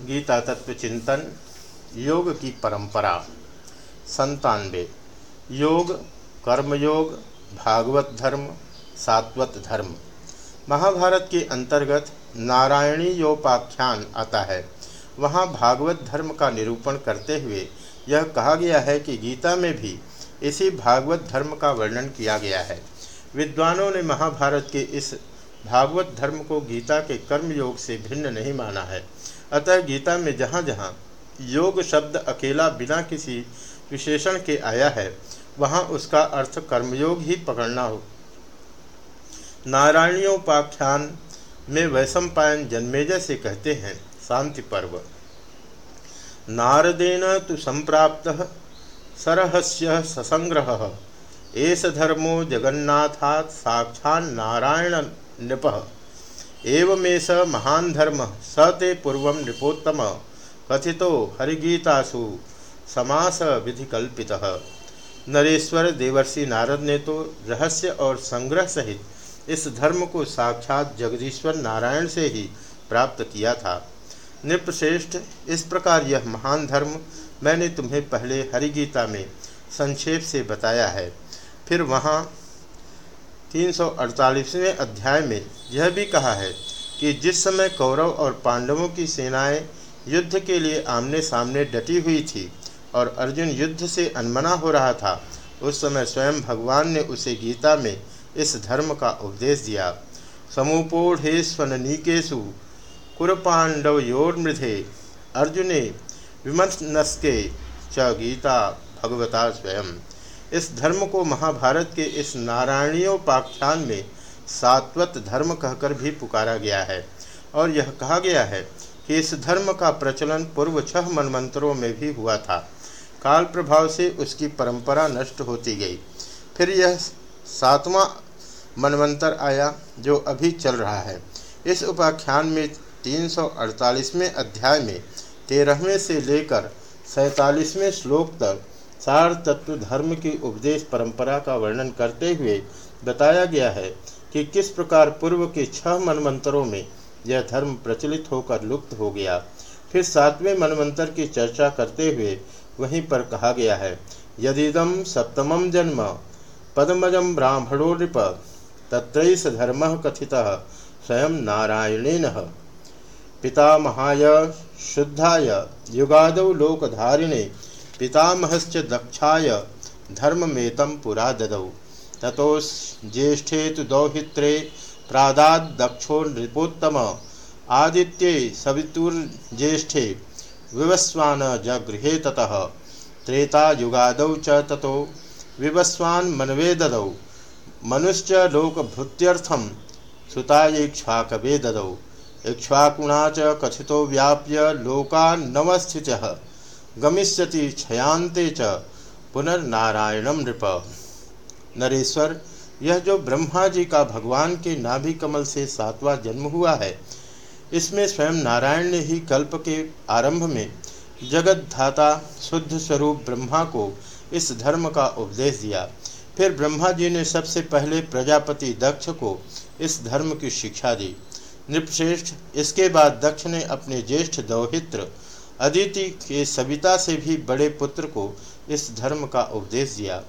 गीता तत्व चिंतन, योग की परंपरा, संतानवे। योग, कर्मयोग, भागवत धर्म, सात्वत धर्म। महाभारत के अंतर्गत नारायणी योपाख्यान आता है। वहाँ भागवत धर्म का निरूपण करते हुए यह कहा गया है कि गीता में भी इसी भागवत धर्म का वर्णन किया गया है। विद्वानों ने महाभारत के इस भागवत धर्म को गीता के कर्म योग से भिन्न नहीं माना है। अतः गीता में जहाँ जहाँ योग शब्द अकेला बिना किसी विशेषण के आया है, वहाँ उसका अर्थ कर्मयोग ही पकड़ना हो। नारायणियोपाख्यान में वैशम पायन जन्मेजय से कहते हैं, शांति पर्व। नारदेन तो संप्राप्त सरहस्य ससंग्रह। एस धर्मो जगन्नाथात् साक्षात् नारायण नृप। एवमेश महान धर्म, स ते पूर्व नृपोत्तम, कथितो हरिगीतासु समास विधिकल्पित। नरेश्वर देवर्षि नारद ने तो रहस्य और संग्रह सहित इस धर्म को साक्षात जगदीश्वर नारायण से ही प्राप्त किया था। नृपश्रेष्ठ, इस प्रकार यह महान धर्म मैंने तुम्हें पहले हरिगीता में संक्षेप से बताया है। फिर वहाँ तीन अध्याय में यह भी कहा है कि जिस समय कौरव और पांडवों की सेनाएँ युद्ध के लिए आमने सामने डटी हुई थी और अर्जुन युद्ध से अनमना हो रहा था, उस समय स्वयं भगवान ने उसे गीता में इस धर्म का उपदेश दिया। समूपोढ़ेस्वनीकेशु कुरपांडव योर्मृधे अर्जुने विमनस्के च गीता भगवता स्वयं। इस धर्म को महाभारत के इस नारायणीयोपाख्यान में सात्वत धर्म कहकर भी पुकारा गया है। और यह कहा गया है कि इस धर्म का प्रचलन पूर्व छह मनमंत्रों में भी हुआ था। काल प्रभाव से उसकी परंपरा नष्ट होती गई। फिर यह सातवां मनमंत्र आया जो अभी चल रहा है। इस उपाख्यान में 348वें अध्याय में तेरहवें से लेकर सैतालीसवें श्लोक तक सार तत्व धर्म की उपदेश परंपरा का वर्णन करते हुए बताया गया है कि किस प्रकार पूर्व के छह मनमंत्रों में यह धर्म प्रचलित होकर लुप्त हो गया। फिर सातवें मनमंत्र की चर्चा करते हुए वहीं पर कहा गया है यदिदम सप्तम जन्म पद्मजम ब्राह्मणो नृप, तत्रैस धर्म कथि स्वयं नारायणेन। पितामहाय, शुद्धाय, युगाद लोकधारिणे पितामहश्च दक्षाय धर्ममेतं पुरा ददौ। ततोस ज्येष्ठे तो दौहित्रे प्रादादक्षो नृपोत्तम। आदित्ये सवितुर्ज्येष्ठे विवस्वान जगृहे ततः। त्रेतायुगादौ च ततो विवस्वान् मनवे ददौ। मनुश्च लोकभृत्यर्थं सुतायैक्ष्वाकवे ददौ। इक्ष्वाकुणा च कथितो व्याप्य लोकान्नवस्थितः। गमिष्यति क्षयांते च पुनर्नारायणम नृप। नरेश्वर, यह जो ब्रह्मा जी का भगवान के नाभि कमल से सातवां जन्म हुआ है, इसमें स्वयं नारायण ने ही कल्प के आरंभ में जगत धाता शुद्ध स्वरूप ब्रह्मा को इस धर्म का उपदेश दिया। फिर ब्रह्मा जी ने सबसे पहले प्रजापति दक्ष को इस धर्म की शिक्षा दी। नृपश्रेष्ठ, इसके बाद दक्ष ने अपने ज्येष्ठ दौहित्र अदिति के सविता से भी बड़े पुत्र को इस धर्म का उपदेश दिया।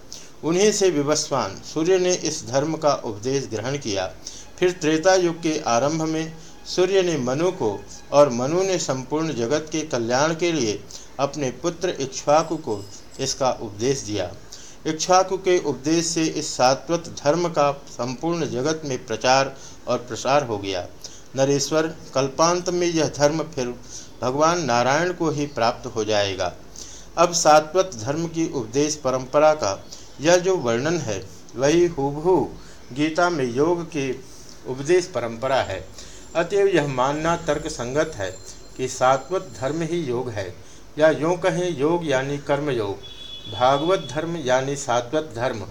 उन्हीं से विवस्वान, सूर्य ने इस धर्म का उपदेश ग्रहण किया। फिर त्रेता युग के आरंभ में सूर्य ने मनु को और मनु ने संपूर्ण जगत के कल्याण के लिए अपने पुत्र इक्ष्वाकु को इसका उपदेश दिया। इक्ष्वाकु के उपदेश से इस सात्वत धर्म का संपूर्ण जगत में प्रचार और प्रसार हो गया। नरेश्वर, कल्पांत में यह धर्म फिर भगवान नारायण को ही प्राप्त हो जाएगा। अब सात्वत धर्म की उपदेश परंपरा का यह जो वर्णन है, वही हुबहू गीता में योग की उपदेश परंपरा है। अतएव यह मानना तर्क संगत है कि सात्वत धर्म ही योग है, या यों कहें योग यानी कर्म योग भागवत धर्म यानी सात्वत धर्म।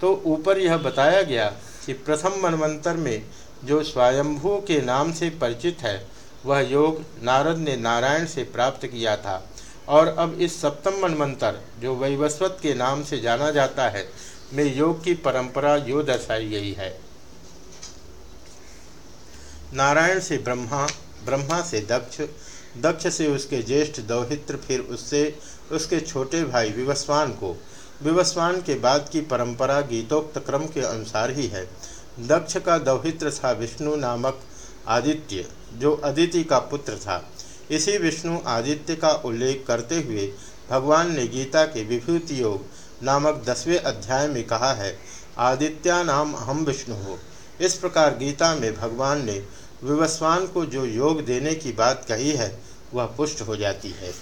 तो ऊपर यह बताया गया कि प्रथम मनवंतर में जो स्वयंभू के नाम से परिचित है, वह योग नारद ने नारायण से प्राप्त किया था। और अब इस सप्तम मनमंत्र, जो वैवस्वत के नाम से जाना जाता है, में योग की परंपरा यो दर्शाई गई है। नारायण से ब्रह्मा ब्रह्मा से दक्ष दक्ष से उसके ज्येष्ठ दौहित्र, फिर उससे उसके छोटे भाई विवस्वान को। विवस्वान के बाद की परंपरा गीतोक्त क्रम के अनुसार ही है। दक्ष का दौहित्र था विष्णु नामक आदित्य, जो अदिति का पुत्र था। इसी विष्णु आदित्य का उल्लेख करते हुए भगवान ने गीता के विभूति योग नामक दसवें अध्याय में कहा है, आदित्या नाम हम विष्णु हो। इस प्रकार गीता में भगवान ने विवस्वान को जो योग देने की बात कही है, वह पुष्ट हो जाती है।